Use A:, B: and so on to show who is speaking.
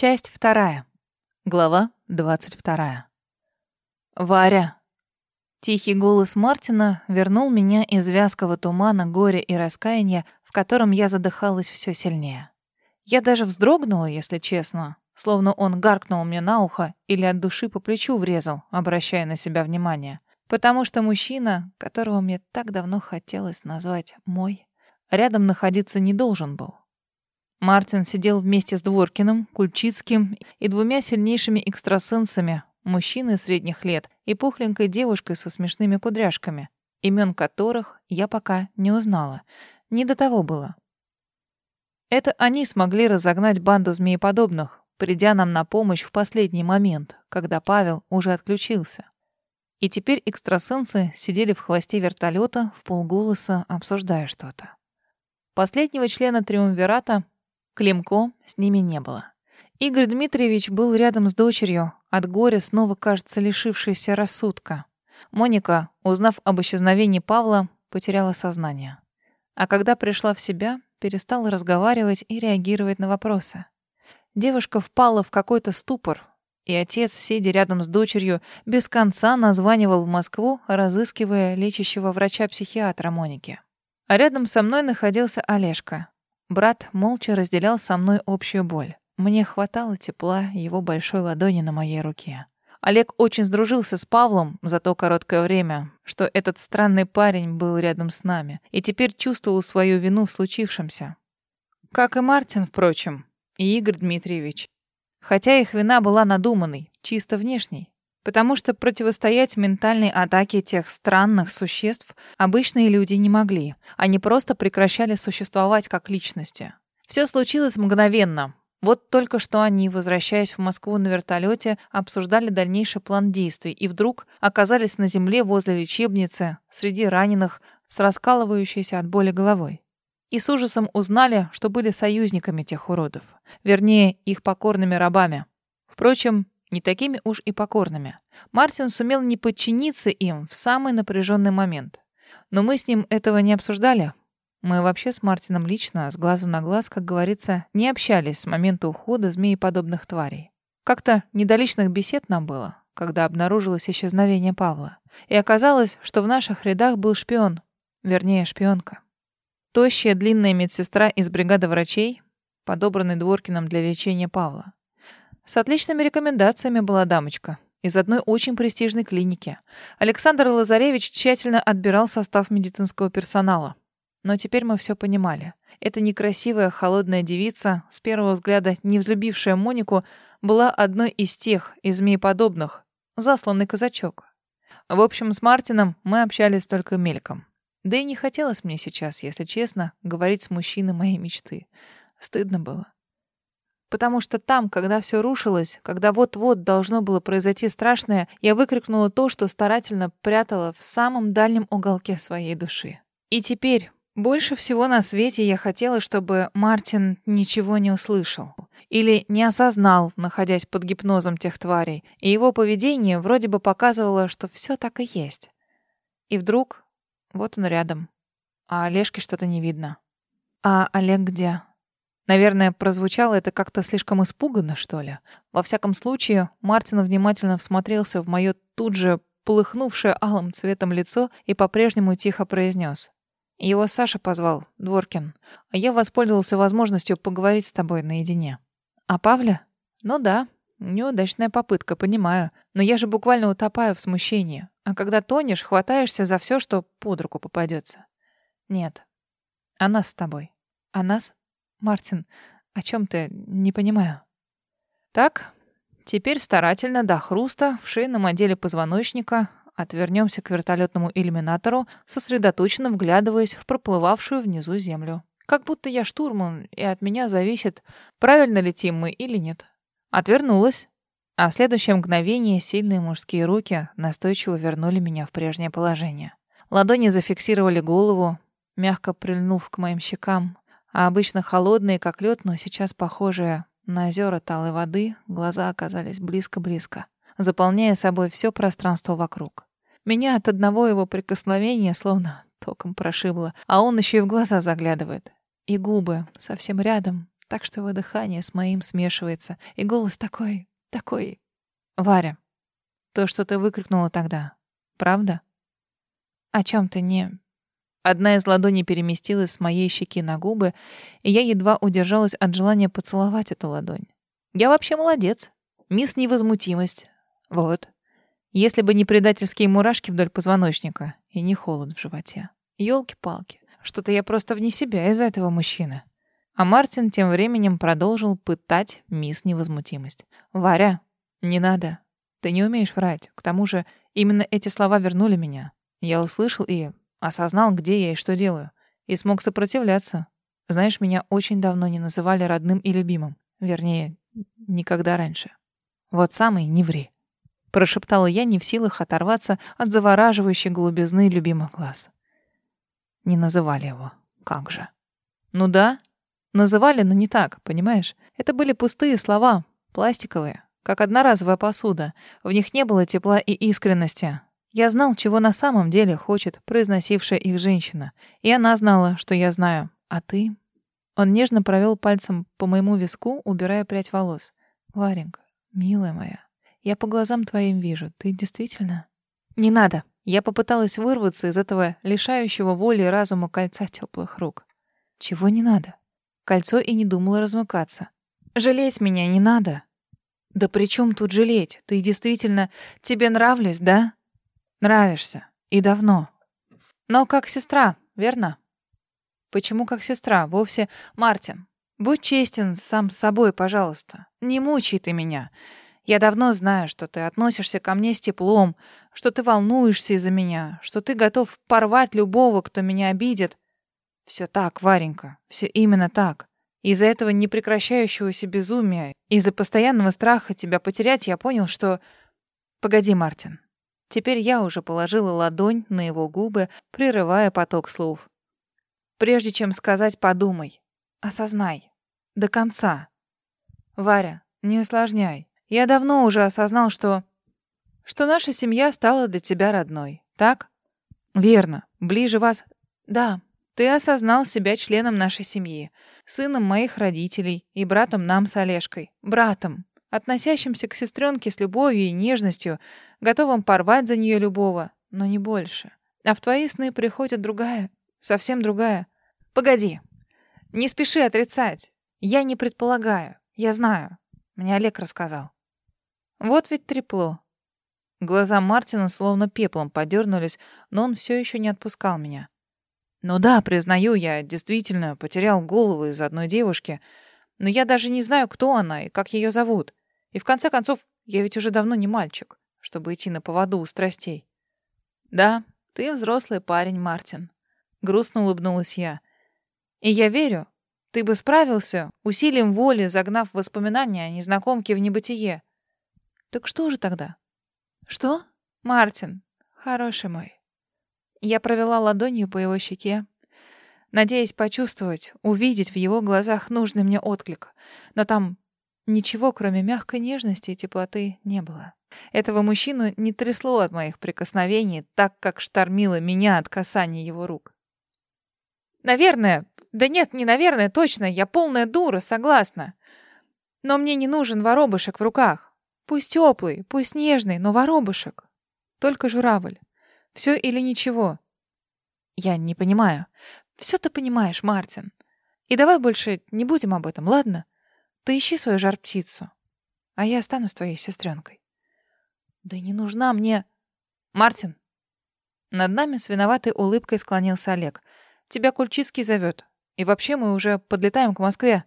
A: Часть вторая. Глава двадцать вторая. Варя. Тихий голос Мартина вернул меня из вязкого тумана горя и раскаяния, в котором я задыхалась все сильнее. Я даже вздрогнула, если честно, словно он гаркнул мне на ухо или от души по плечу врезал, обращая на себя внимание. Потому что мужчина, которого мне так давно хотелось назвать «мой», рядом находиться не должен был. Мартин сидел вместе с Дворкиным, Кульчицким и двумя сильнейшими экстрасенсами, мужчиной средних лет и пухленькой девушкой со смешными кудряшками, имен которых я пока не узнала. Не до того было. Это они смогли разогнать банду змееподобных, придя нам на помощь в последний момент, когда Павел уже отключился. И теперь экстрасенсы сидели в хвосте вертолета в полголоса, обсуждая что-то. Последнего члена Триумвирата, Климко, с ними не было. Игорь Дмитриевич был рядом с дочерью, от горя снова, кажется, лишившейся рассудка. Моника, узнав об исчезновении Павла, потеряла сознание. А когда пришла в себя, перестала разговаривать и реагировать на вопросы. Девушка впала в какой-то ступор, и отец, сидя рядом с дочерью, без конца названивал в Москву, разыскивая лечащего врача-психиатра Моники. А рядом со мной находился Олежка. Брат молча разделял со мной общую боль. Мне хватало тепла его большой ладони на моей руке. Олег очень сдружился с Павлом за то короткое время, что этот странный парень был рядом с нами, и теперь чувствовал свою вину в случившемся. Как и Мартин, впрочем, и Игорь Дмитриевич. Хотя их вина была надуманной, чисто внешней. Потому что противостоять ментальной атаке тех странных существ обычные люди не могли. Они просто прекращали существовать как личности. Все случилось мгновенно, вот только что они, возвращаясь в Москву на вертолете, обсуждали дальнейший план действий и вдруг оказались на земле возле лечебницы, среди раненых, с раскалывающейся от боли головой. И с ужасом узнали, что были союзниками тех уродов. Вернее, их покорными рабами. Впрочем, не такими уж и покорными. Мартин сумел не подчиниться им в самый напряженный момент. Но мы с ним этого не обсуждали, мы вообще с Мартином лично, с глазу на глаз, как говорится, не общались с момента ухода змееподобных тварей. Как-то недоличных бесед нам было, когда обнаружилось исчезновение Павла. И оказалось, что в наших рядах был шпион, вернее, шпионка. Тощая длинная медсестра из бригады врачей, подобранной Дворкиным для лечения Павла. С отличными рекомендациями была дамочка, из одной очень престижной клиники. Александр Лазаревич тщательно отбирал состав медицинского персонала. Но теперь мы все понимали. Эта некрасивая, холодная девица, с первого взгляда не взлюбившая Монику, была одной из тех, из змееподобных, засланный казачок. В общем, с Мартином мы общались только мельком. Да и не хотелось мне сейчас, если честно, говорить с мужчиной моей мечты. Стыдно было. Потому что там, когда все рушилось, когда вот-вот должно было произойти страшное, я выкрикнула то, что старательно прятала в самом дальнем уголке своей души. И теперь, больше всего на свете я хотела, чтобы Мартин ничего не услышал или не осознал, находясь под гипнозом тех тварей, и его поведение вроде бы показывало, что все так и есть. И вдруг вот он рядом, а Олежки что-то не видно. А Олег где? Наверное, прозвучало это как-то слишком испуганно, что ли. Во всяком случае, Мартин внимательно всмотрелся в мое тут же полыхнувшее алым цветом лицо и по-прежнему тихо произнес. Его Саша позвал, Дворкин. А я воспользовался возможностью поговорить с тобой наедине. А Павля? Ну да, неудачная попытка, понимаю. Но я же буквально утопаю в смущении. А когда тонешь, хватаешься за все, что под руку попадется. Нет. А нас с тобой. А нас? Мартин, о чем ты? Не понимаю. Так, теперь старательно до хруста в шейном отделе позвоночника Отвернемся к вертолетному иллюминатору, сосредоточенно вглядываясь в проплывавшую внизу землю. Как будто я штурман, и от меня зависит, правильно летим мы или нет. Отвернулась. А в следующее мгновение сильные мужские руки настойчиво вернули меня в прежнее положение. Ладони зафиксировали голову, мягко прильнув к моим щекам, а обычно холодные, как лед, но сейчас похожие на озера талой воды, глаза оказались близко-близко, заполняя собой все пространство вокруг. Меня от одного его прикосновения словно током прошибло, а он еще и в глаза заглядывает. И губы совсем рядом, так что его дыхание с моим смешивается, и голос такой, такой... Варя, то, что ты выкрикнула тогда, правда? О чем ты не... Одна из ладоней переместилась с моей щеки на губы, и я едва удержалась от желания поцеловать эту ладонь. Я вообще молодец. Мисс Невозмутимость. Вот. Если бы не предательские мурашки вдоль позвоночника и не холод в животе. Ёлки-палки. Что-то я просто вне себя из-за этого мужчины. А Мартин тем временем продолжил пытать мисс Невозмутимость. «Варя, не надо. Ты не умеешь врать. К тому же именно эти слова вернули меня. Я услышал и осознал, где я и что делаю. И смог сопротивляться. Знаешь, меня очень давно не называли родным и любимым. Вернее, никогда раньше. Вот самый не ври. Прошептала я, не в силах оторваться от завораживающей голубизны любимых глаз. Не называли его. Как же. Ну да, называли, но не так, понимаешь? Это были пустые слова, пластиковые, как одноразовая посуда. В них не было тепла и искренности. Я знал, чего на самом деле хочет произносившая их женщина. И она знала, что я знаю. А ты? Он нежно провел пальцем по моему виску, убирая прядь волос. «Варенька, милая моя, я по глазам твоим вижу. Ты действительно...» «Не надо!» Я попыталась вырваться из этого лишающего воли и разума кольца теплых рук. «Чего не надо?» Кольцо и не думало размыкаться. «Жалеть меня не надо!» «Да при чем тут жалеть? Ты действительно... Тебе нравлюсь, да?» «Нравишься. И давно. Но как сестра, верно?» «Почему как сестра? Вовсе... Мартин, будь честен сам с собой, пожалуйста. Не мучай ты меня. Я давно знаю, что ты относишься ко мне с теплом, что ты волнуешься из-за меня, что ты готов порвать любого, кто меня обидит. Все так, Варенька, все именно так. Из-за этого непрекращающегося безумия, из-за постоянного страха тебя потерять, я понял, что... Погоди, Мартин. Теперь я уже положила ладонь на его губы, прерывая поток слов. Прежде чем сказать, подумай. Осознай. До конца. Варя, не усложняй. Я давно уже осознал, что... Что наша семья стала для тебя родной. Так? Верно. Ближе вас... Да, ты осознал себя членом нашей семьи, сыном моих родителей и братом нам с Олежкой. Братом, относящимся к сестренке с любовью и нежностью, готовым порвать за нее любого, но не больше. А в твои сны приходит другая, совсем другая. Погоди. Не спеши отрицать. Я не предполагаю. Я знаю. Мне Олег рассказал. Вот ведь трепло. Глаза Мартина словно пеплом подернулись, но он все еще не отпускал меня. Ну да, признаю, я действительно потерял голову из одной девушки, но я даже не знаю, кто она и как ее зовут. И в конце концов, я ведь уже давно не мальчик, чтобы идти на поводу у страстей. Да, ты взрослый парень, Мартин. Грустно улыбнулась я. И я верю, ты бы справился, усилием воли загнав воспоминания о незнакомке в небытие. Так что же тогда? Что? Мартин, хороший мой. Я провела ладонью по его щеке, надеясь почувствовать, увидеть в его глазах нужный мне отклик. Но там ничего, кроме мягкой нежности и теплоты, не было. Этого мужчину не трясло от моих прикосновений, так как штормило меня от касания его рук. «Наверное, да нет, не наверное, точно, я полная дура, согласна. Но мне не нужен воробышек в руках. Пусть теплый, пусть нежный, но воробышек. Только журавль. Все или ничего? Я не понимаю. Все ты понимаешь, Мартин. И давай больше не будем об этом, ладно? Ты ищи свою жар-птицу, а я останусь твоей сестренкой. Да не нужна мне... Мартин! Над нами с виноватой улыбкой склонился Олег. Тебя Кульчицкий зовет. И вообще мы уже подлетаем к Москве.